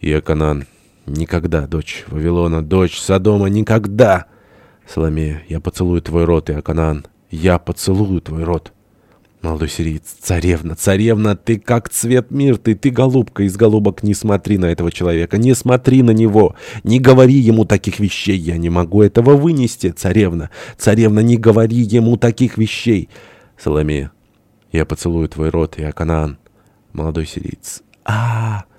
Иоканан. Никогда, дочь Вавилона, дочь Содома, никогда! Соломея. Я поцелую твой рот, Иоканан. Я поцелую твой рот. Молодой сириец. Царевна, царевна, ты как цвет мир, ты, ты голубка из голубок. Не смотри на этого человека, не смотри на него. Не говори ему таких вещей, я не могу этого вынести. Царевна, царевна, не говори ему таких вещей. Соломея. Я поцелую твой рот, Иоканан. Молодой сириец. а, -а, -а